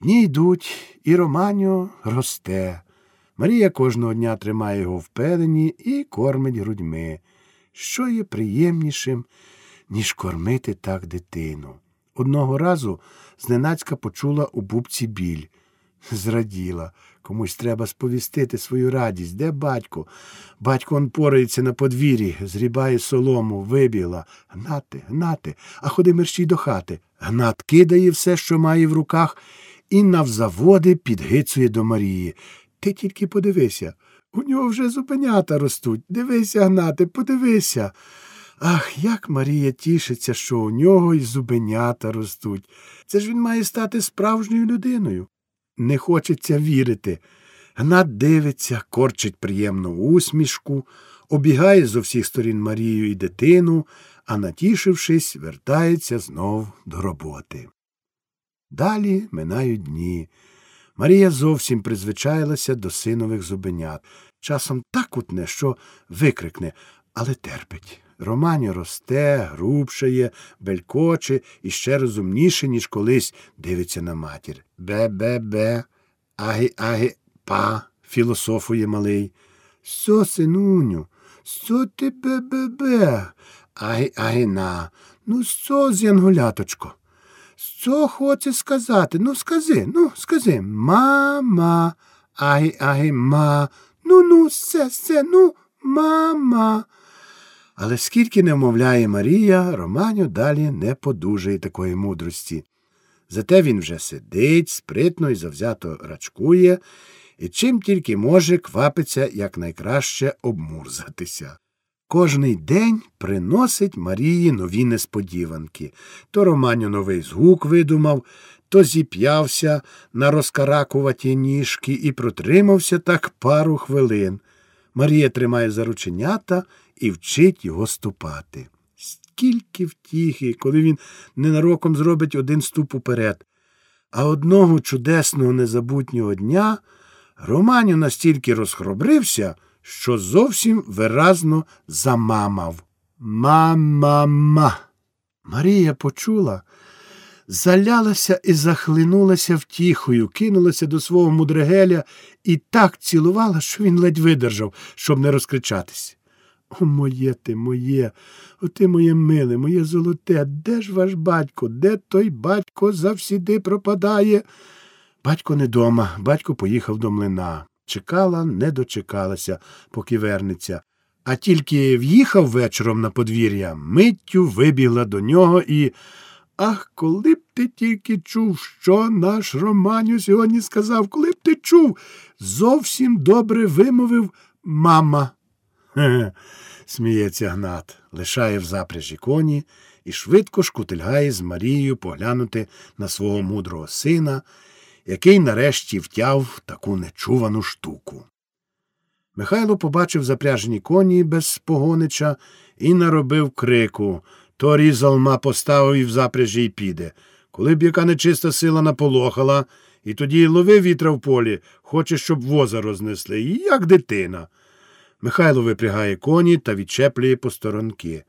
Дні йдуть, і Романю росте. Марія кожного дня тримає його в пелені і кормить грудьми. Що є приємнішим, ніж кормити так дитину? Одного разу зненацька почула у бубці біль. Зраділа. Комусь треба сповістити свою радість. Де батько? Батько он порається на подвір'ї, зрібає солому, вибігла. Гнати, гнати, а ходи мерщій до хати. Гнат кидає все, що має в руках, і навзаводи підгицує до Марії. Ти тільки подивися. У нього вже зупенята ростуть. Дивися, Гнате, подивися. Ах, як Марія тішиться, що у нього й зубенята ростуть. Це ж він має стати справжньою людиною. Не хочеться вірити. Гнат дивиться, корчить приємну усмішку, обігає з усіх сторін Марію і дитину, а натішившись, вертається знов до роботи. Далі минають дні. Марія зовсім призвичаїлася до синових зубенят. Часом так утне, що викрикне, але терпить. Романю росте, грубшає, белькоче і ще розумніше, ніж колись дивиться на матір. Бе-бе-бе, аги-аги, па, філософує малий. Со, синуню, со ти бе-бе-бе, аги-аги на, ну со, з'янгуляточко. Що хоче сказати? Ну, скази, ну, скази. Мама. Аги, аги, ма. Ну, ну, все, все, ну, мама. Але скільки не вмовляє Марія, Романю далі не подужає такої мудрості. Зате він вже сидить, спритно і завзято рачкує, і чим тільки може квапиться якнайкраще обмурзатися. Кожний день приносить Марії нові несподіванки. То Романю новий згук видумав, то зіп'явся на розкаракуваті ніжки і протримався так пару хвилин. Марія тримає за рученята і вчить його ступати. Скільки втіхи, коли він ненароком зробить один ступ уперед. А одного чудесного незабутнього дня Романю настільки розхробрився, що зовсім виразно замамав. Ма-ма-ма. Марія почула, залялася і захлинулася втіхою, кинулася до свого мудрегеля і так цілувала, що він ледь видержав, щоб не розкричатись. О, моє ти, моє, о ти моє миле, моє золоте, де ж ваш батько? Де той батько завсіди пропадає? Батько не дома, батько поїхав до млина. Чекала, не дочекалася, поки вернеться. А тільки в'їхав вечором на подвір'я, миттю вибігла до нього і. Ах, коли б ти тільки чув, що наш Романю сьогодні сказав, коли б ти чув, зовсім добре вимовив мама. Хе, сміється Гнат, лишає в запряжі коні і швидко шкутильгає з Марією поглянути на свого мудрого сина, який нарешті втяв таку нечувану штуку. Михайло побачив запряжені коні без погонича і наробив крику то різалма поставив і в запряжі й піде. Коли б яка нечиста сила наполохала, і тоді лови вітра в полі, хоче, щоб воза рознесли, як дитина. Михайло випрягає коні та відчеплює посторонки.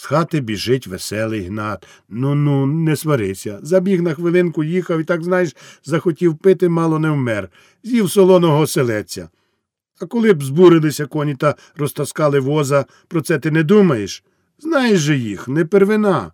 З хати біжить веселий гнат. Ну ну, не сварися. Забіг на хвилинку, їхав і так, знаєш, захотів пити, мало не вмер. З'їв солоного селеця. А коли б збурилися коні та розтаскали воза, про це ти не думаєш? Знаєш же їх, не первина.